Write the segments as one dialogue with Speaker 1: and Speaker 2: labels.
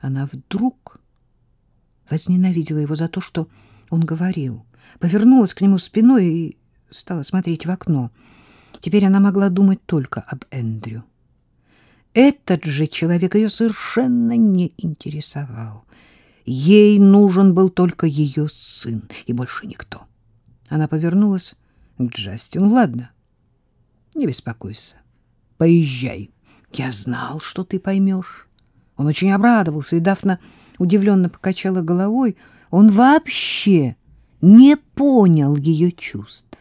Speaker 1: Она вдруг возненавидела его за то, что он говорил, повернулась к нему спиной и стала смотреть в окно. Теперь она могла думать только об Эндрю. Этот же человек ее совершенно не интересовал. Ей нужен был только ее сын, и больше никто. Она повернулась к Джастину. «Ладно, не беспокойся, поезжай. Я знал, что ты поймешь». Он очень обрадовался, и Дафна удивленно покачала головой. Он вообще не понял ее чувств.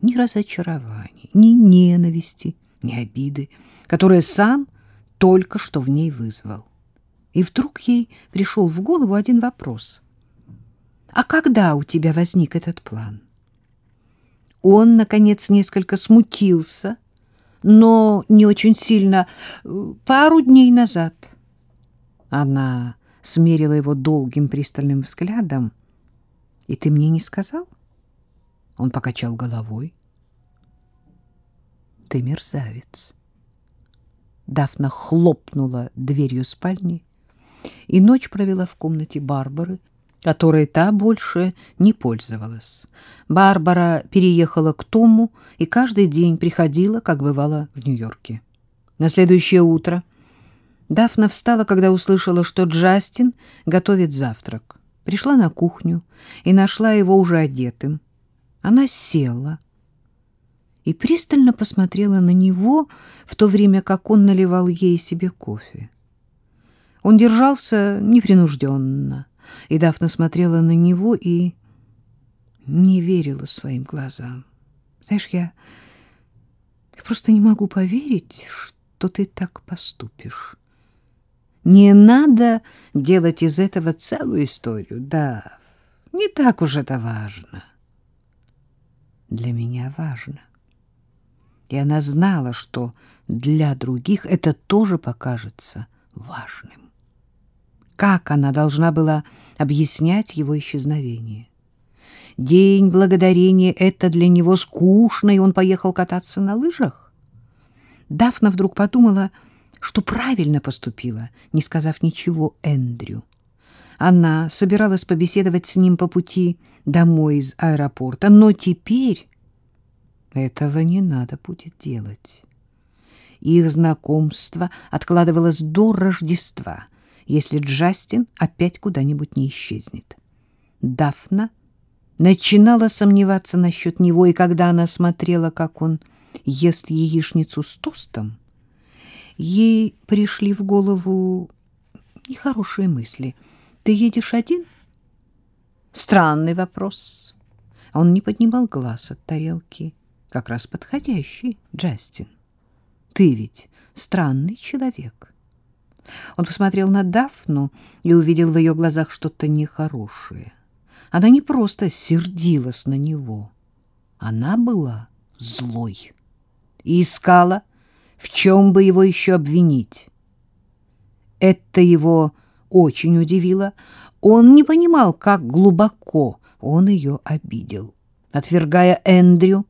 Speaker 1: Ни разочарования, ни ненависти, ни обиды, которые сам только что в ней вызвал. И вдруг ей пришел в голову один вопрос. «А когда у тебя возник этот план?» Он, наконец, несколько смутился, но не очень сильно, пару дней назад. Она смерила его долгим пристальным взглядом. «И ты мне не сказал?» Он покачал головой. «Ты мерзавец». Дафна хлопнула дверью спальни и ночь провела в комнате Барбары, которой та больше не пользовалась. Барбара переехала к Тому и каждый день приходила, как бывало в Нью-Йорке. На следующее утро Дафна встала, когда услышала, что Джастин готовит завтрак. Пришла на кухню и нашла его уже одетым. Она села и пристально посмотрела на него, в то время как он наливал ей себе кофе. Он держался непринужденно, и Дафна смотрела на него и не верила своим глазам. Знаешь, я, я просто не могу поверить, что ты так поступишь. Не надо делать из этого целую историю, да, не так уж это важно. Для меня важно. И она знала, что для других это тоже покажется важным. Как она должна была объяснять его исчезновение? День благодарения — это для него скучно, и он поехал кататься на лыжах? Дафна вдруг подумала, что правильно поступила, не сказав ничего Эндрю. Она собиралась побеседовать с ним по пути домой из аэропорта, но теперь этого не надо будет делать. Их знакомство откладывалось до Рождества — если Джастин опять куда-нибудь не исчезнет. Дафна начинала сомневаться насчет него, и когда она смотрела, как он ест яичницу с тостом, ей пришли в голову нехорошие мысли. «Ты едешь один?» Странный вопрос. Он не поднимал глаз от тарелки. Как раз подходящий, Джастин. Ты ведь странный человек. Он посмотрел на Дафну и увидел в ее глазах что-то нехорошее. Она не просто сердилась на него, она была злой и искала, в чем бы его еще обвинить. Это его очень удивило. Он не понимал, как глубоко он ее обидел. Отвергая Эндрю,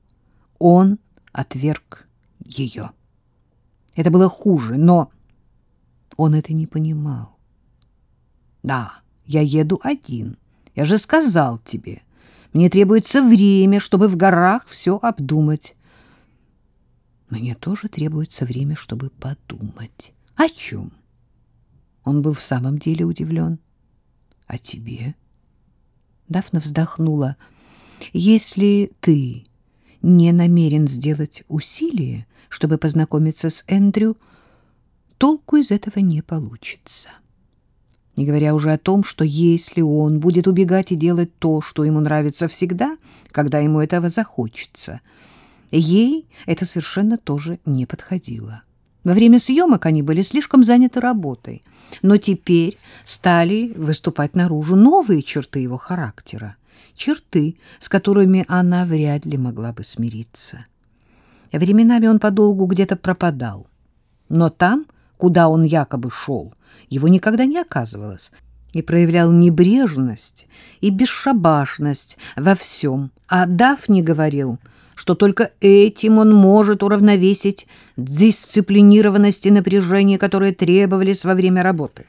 Speaker 1: он отверг ее. Это было хуже, но он это не понимал. «Да, я еду один. Я же сказал тебе. Мне требуется время, чтобы в горах все обдумать». «Мне тоже требуется время, чтобы подумать. О чем?» Он был в самом деле удивлен. «О тебе?» Дафна вздохнула. «Если ты не намерен сделать усилие, чтобы познакомиться с Эндрю, — толку из этого не получится. Не говоря уже о том, что если он будет убегать и делать то, что ему нравится всегда, когда ему этого захочется, ей это совершенно тоже не подходило. Во время съемок они были слишком заняты работой, но теперь стали выступать наружу новые черты его характера, черты, с которыми она вряд ли могла бы смириться. Временами он подолгу где-то пропадал, но там куда он якобы шел, его никогда не оказывалось, и проявлял небрежность и бесшабашность во всем. А Дафни говорил, что только этим он может уравновесить дисциплинированность и напряжение, которые требовались во время работы.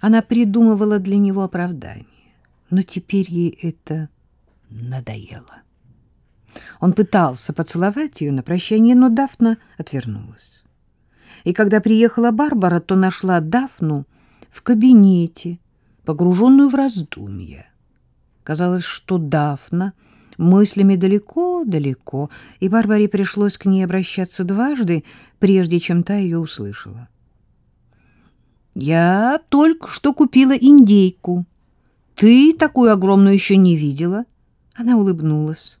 Speaker 1: Она придумывала для него оправдание, но теперь ей это надоело. Он пытался поцеловать ее на прощание, но Дафна отвернулась. И когда приехала Барбара, то нашла Дафну в кабинете, погруженную в раздумья. Казалось, что Дафна мыслями далеко-далеко, и Барбаре пришлось к ней обращаться дважды, прежде чем та ее услышала. «Я только что купила индейку. Ты такую огромную еще не видела?» Она улыбнулась.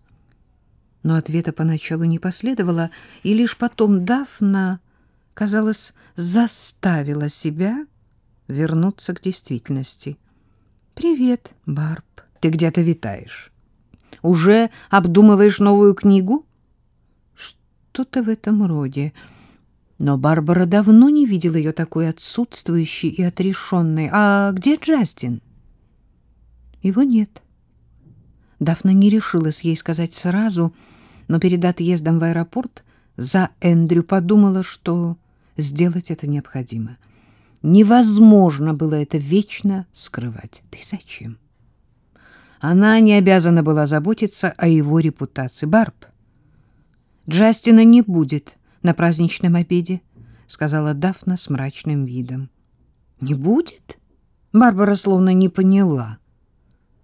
Speaker 1: Но ответа поначалу не последовало, и лишь потом Дафна, казалось, заставила себя вернуться к действительности. «Привет, Барб. Ты где-то витаешь. Уже обдумываешь новую книгу?» «Что-то в этом роде». Но Барбара давно не видела ее такой отсутствующей и отрешенной. «А где Джастин?» «Его нет». Дафна не решилась ей сказать сразу, но перед отъездом в аэропорт за Эндрю подумала, что сделать это необходимо. Невозможно было это вечно скрывать. И зачем? Она не обязана была заботиться о его репутации. Барб, Джастина не будет на праздничном обеде, сказала Дафна с мрачным видом. Не будет? Барбара словно не поняла.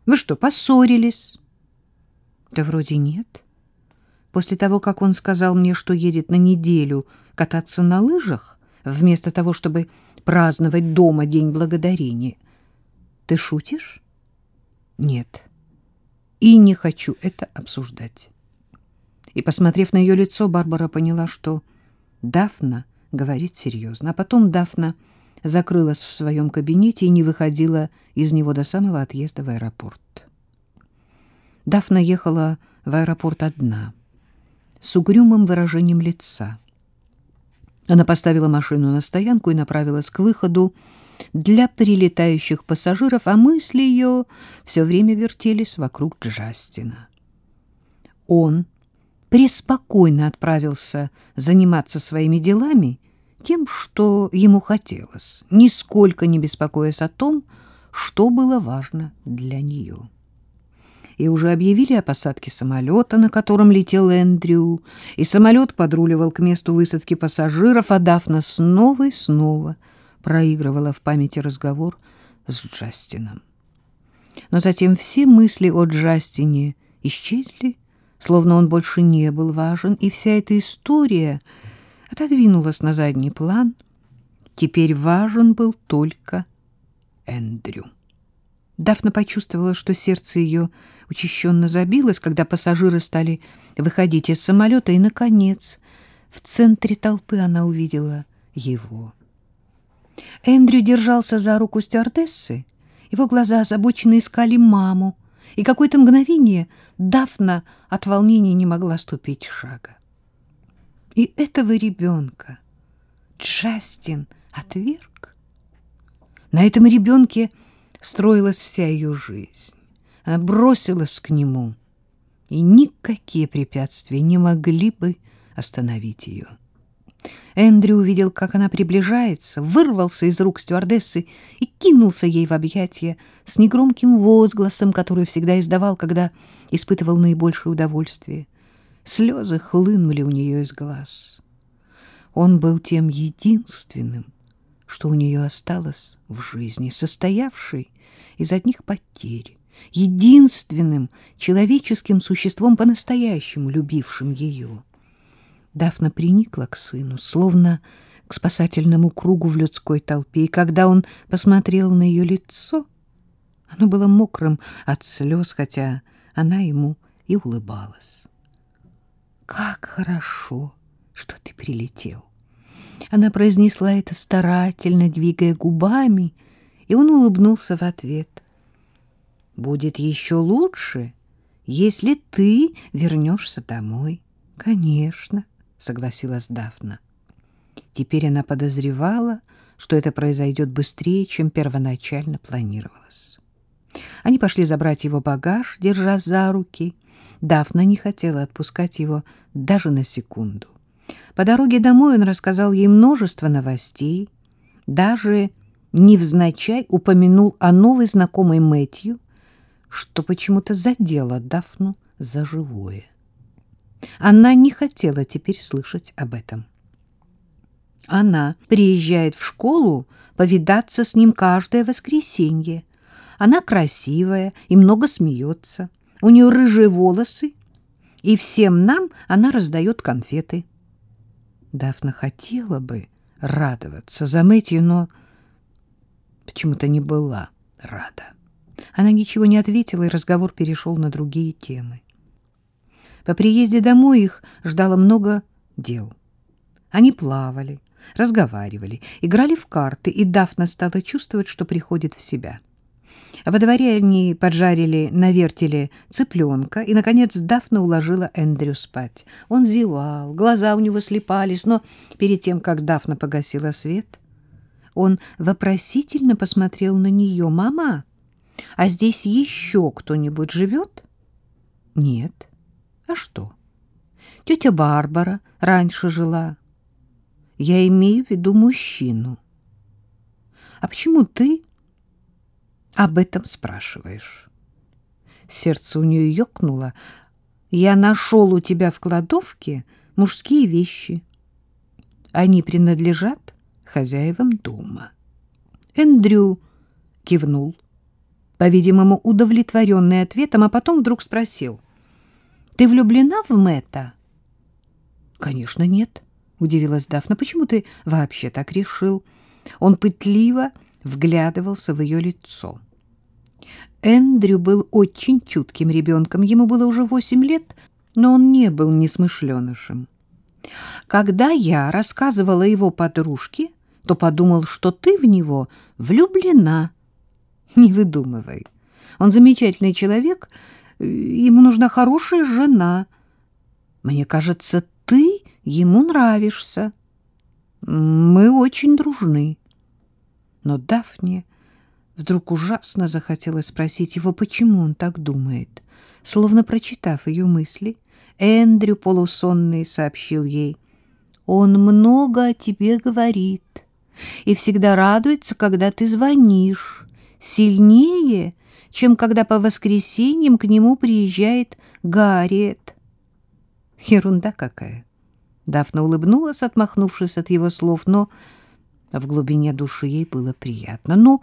Speaker 1: Вы что, поссорились? Да вроде нет. После того, как он сказал мне, что едет на неделю кататься на лыжах, вместо того, чтобы праздновать дома День Благодарения. Ты шутишь? Нет. И не хочу это обсуждать. И, посмотрев на ее лицо, Барбара поняла, что Дафна говорит серьезно. А потом Дафна закрылась в своем кабинете и не выходила из него до самого отъезда в аэропорт. Дафна ехала в аэропорт одна, с угрюмым выражением лица. Она поставила машину на стоянку и направилась к выходу для прилетающих пассажиров, а мысли ее все время вертелись вокруг Джастина. Он преспокойно отправился заниматься своими делами, тем, что ему хотелось, нисколько не беспокоясь о том, что было важно для нее. И уже объявили о посадке самолета, на котором летел Эндрю, и самолет подруливал к месту высадки пассажиров, а Дафна снова и снова проигрывала в памяти разговор с Джастином. Но затем все мысли о Джастине исчезли, словно он больше не был важен, и вся эта история — отодвинулась на задний план. Теперь важен был только Эндрю. Дафна почувствовала, что сердце ее учащенно забилось, когда пассажиры стали выходить из самолета, и, наконец, в центре толпы она увидела его. Эндрю держался за руку стюардессы, его глаза озабоченно искали маму, и какое-то мгновение Дафна от волнения не могла ступить шага. И этого ребенка Джастин отверг. На этом ребенке строилась вся ее жизнь. Она бросилась к нему, и никакие препятствия не могли бы остановить ее. Эндрю увидел, как она приближается, вырвался из рук стюардессы и кинулся ей в объятия с негромким возгласом, который всегда издавал, когда испытывал наибольшее удовольствие. Слезы хлынули у нее из глаз. Он был тем единственным, что у нее осталось в жизни, состоявшей из одних потерь, единственным человеческим существом по-настоящему любившим ее. Дафна приникла к сыну, словно к спасательному кругу в людской толпе, и когда он посмотрел на ее лицо, оно было мокрым от слез, хотя она ему и улыбалась. Как хорошо, что ты прилетел. Она произнесла это старательно, двигая губами, и он улыбнулся в ответ. Будет еще лучше, если ты вернешься домой. Конечно, согласилась Дафна. Теперь она подозревала, что это произойдет быстрее, чем первоначально планировалось. Они пошли забрать его багаж, держась за руки, Дафна не хотела отпускать его даже на секунду. По дороге домой он рассказал ей множество новостей, даже невзначай упомянул о новой знакомой Мэтью, что почему-то задело Дафну за живое. Она не хотела теперь слышать об этом. Она приезжает в школу повидаться с ним каждое воскресенье. Она красивая и много смеется. У нее рыжие волосы, и всем нам она раздает конфеты. Дафна хотела бы радоваться за Мэтью, но почему-то не была рада. Она ничего не ответила, и разговор перешел на другие темы. По приезде домой их ждало много дел. Они плавали, разговаривали, играли в карты, и Дафна стала чувствовать, что приходит в себя. Во дворе они поджарили на вертеле цыпленка, и, наконец, Дафна уложила Эндрю спать. Он зевал, глаза у него слепались, но перед тем, как Дафна погасила свет, он вопросительно посмотрел на нее. «Мама, а здесь еще кто-нибудь живет?» «Нет». «А что?» «Тетя Барбара раньше жила». Я имею в виду мужчину. А почему ты об этом спрашиваешь? Сердце у нее ёкнуло. Я нашел у тебя в кладовке мужские вещи. Они принадлежат хозяевам дома. Эндрю кивнул, по-видимому, удовлетворенный ответом, а потом вдруг спросил. — Ты влюблена в Мэтта? — Конечно, нет. — удивилась Дафна. — Почему ты вообще так решил? Он пытливо вглядывался в ее лицо. Эндрю был очень чутким ребенком. Ему было уже восемь лет, но он не был несмышленышем. Когда я рассказывала его подружке, то подумал, что ты в него влюблена. Не выдумывай. Он замечательный человек, ему нужна хорошая жена. Мне кажется, ты ему нравишься. Мы очень дружны. Но Дафне вдруг ужасно захотелось спросить его, почему он так думает. Словно прочитав ее мысли, Эндрю полусонный сообщил ей, «Он много о тебе говорит и всегда радуется, когда ты звонишь, сильнее, чем когда по воскресеньям к нему приезжает Гарриет». Ерунда какая. Дафна улыбнулась, отмахнувшись от его слов, но в глубине души ей было приятно. «Ну,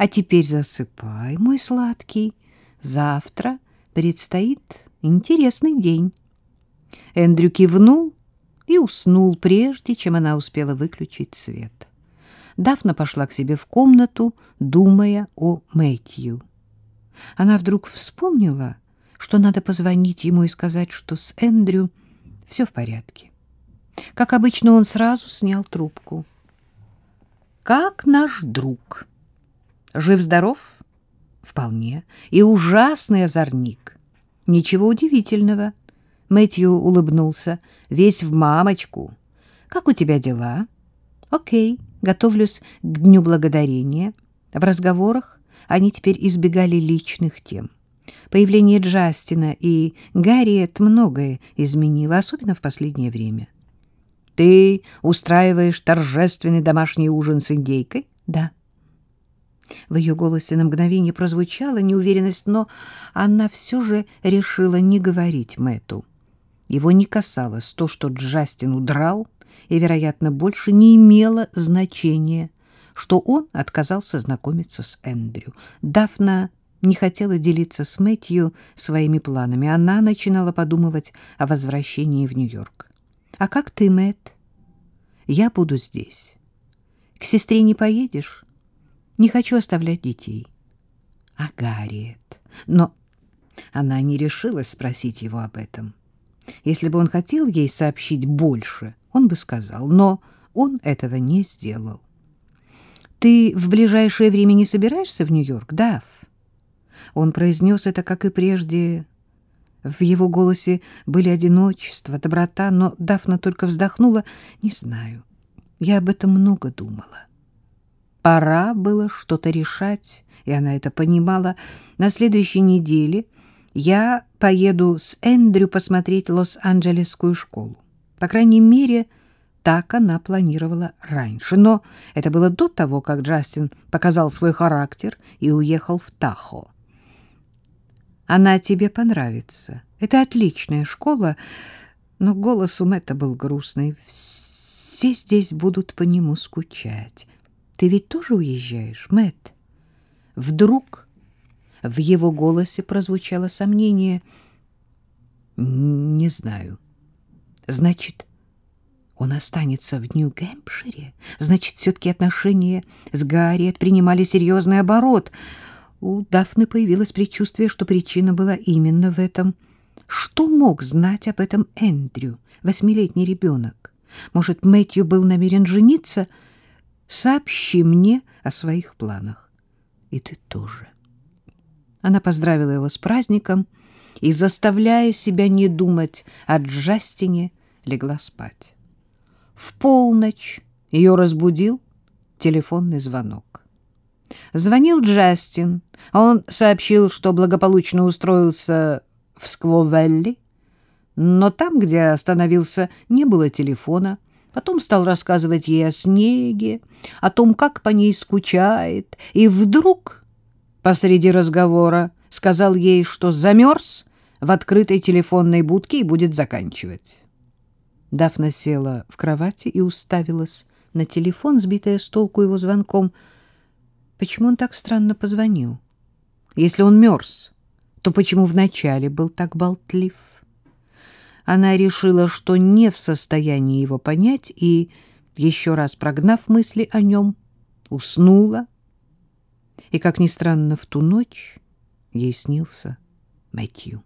Speaker 1: а теперь засыпай, мой сладкий. Завтра предстоит интересный день». Эндрю кивнул и уснул, прежде чем она успела выключить свет. Дафна пошла к себе в комнату, думая о Мэтью. Она вдруг вспомнила, что надо позвонить ему и сказать, что с Эндрю все в порядке. Как обычно, он сразу снял трубку. «Как наш друг? Жив-здоров?» «Вполне. И ужасный озорник. Ничего удивительного». Мэтью улыбнулся, весь в мамочку. «Как у тебя дела?» «Окей, готовлюсь к Дню Благодарения». В разговорах они теперь избегали личных тем. Появление Джастина и Гарриет многое изменило, особенно в последнее время. Ты устраиваешь торжественный домашний ужин с индейкой? Да. В ее голосе на мгновение прозвучала неуверенность, но она все же решила не говорить Мэту. Его не касалось то, что Джастин удрал, и, вероятно, больше не имело значения, что он отказался знакомиться с Эндрю. Дафна не хотела делиться с Мэтью своими планами. Она начинала подумывать о возвращении в Нью-Йорк. А как ты, Мэтт? Я буду здесь. К сестре не поедешь? Не хочу оставлять детей. А Гарриет? Но она не решилась спросить его об этом. Если бы он хотел ей сообщить больше, он бы сказал, но он этого не сделал. «Ты в ближайшее время не собираешься в Нью-Йорк, Дав?» Он произнес это, как и прежде, в его голосе были одиночество, доброта, но Дафна только вздохнула. «Не знаю. Я об этом много думала. Пора было что-то решать, и она это понимала. На следующей неделе я поеду с Эндрю посмотреть Лос-Анджелесскую школу. По крайней мере, Так она планировала раньше, но это было до того, как Джастин показал свой характер и уехал в Тахо. Она тебе понравится. Это отличная школа, но голос у Мэтта был грустный. Все здесь будут по нему скучать. Ты ведь тоже уезжаешь, Мэтт? Вдруг в его голосе прозвучало сомнение. Не знаю. Значит, он останется в Нью-Гэмпшире? Значит, все-таки отношения с Гарриет принимали серьезный оборот. У Дафны появилось предчувствие, что причина была именно в этом. Что мог знать об этом Эндрю, восьмилетний ребенок? Может, Мэтью был намерен жениться? Сообщи мне о своих планах. И ты тоже. Она поздравила его с праздником и, заставляя себя не думать о Джастине, легла спать. В полночь ее разбудил телефонный звонок. Звонил Джастин, он сообщил, что благополучно устроился в Сквовелли, но там, где остановился, не было телефона. Потом стал рассказывать ей о снеге, о том, как по ней скучает, и вдруг посреди разговора сказал ей, что замерз в открытой телефонной будке и будет заканчивать. Дафна села в кровати и уставилась на телефон, сбитая с толку его звонком. Почему он так странно позвонил? Если он мерз, то почему вначале был так болтлив? Она решила, что не в состоянии его понять, и, еще раз прогнав мысли о нем, уснула. И, как ни странно, в ту ночь ей снился Мэтью.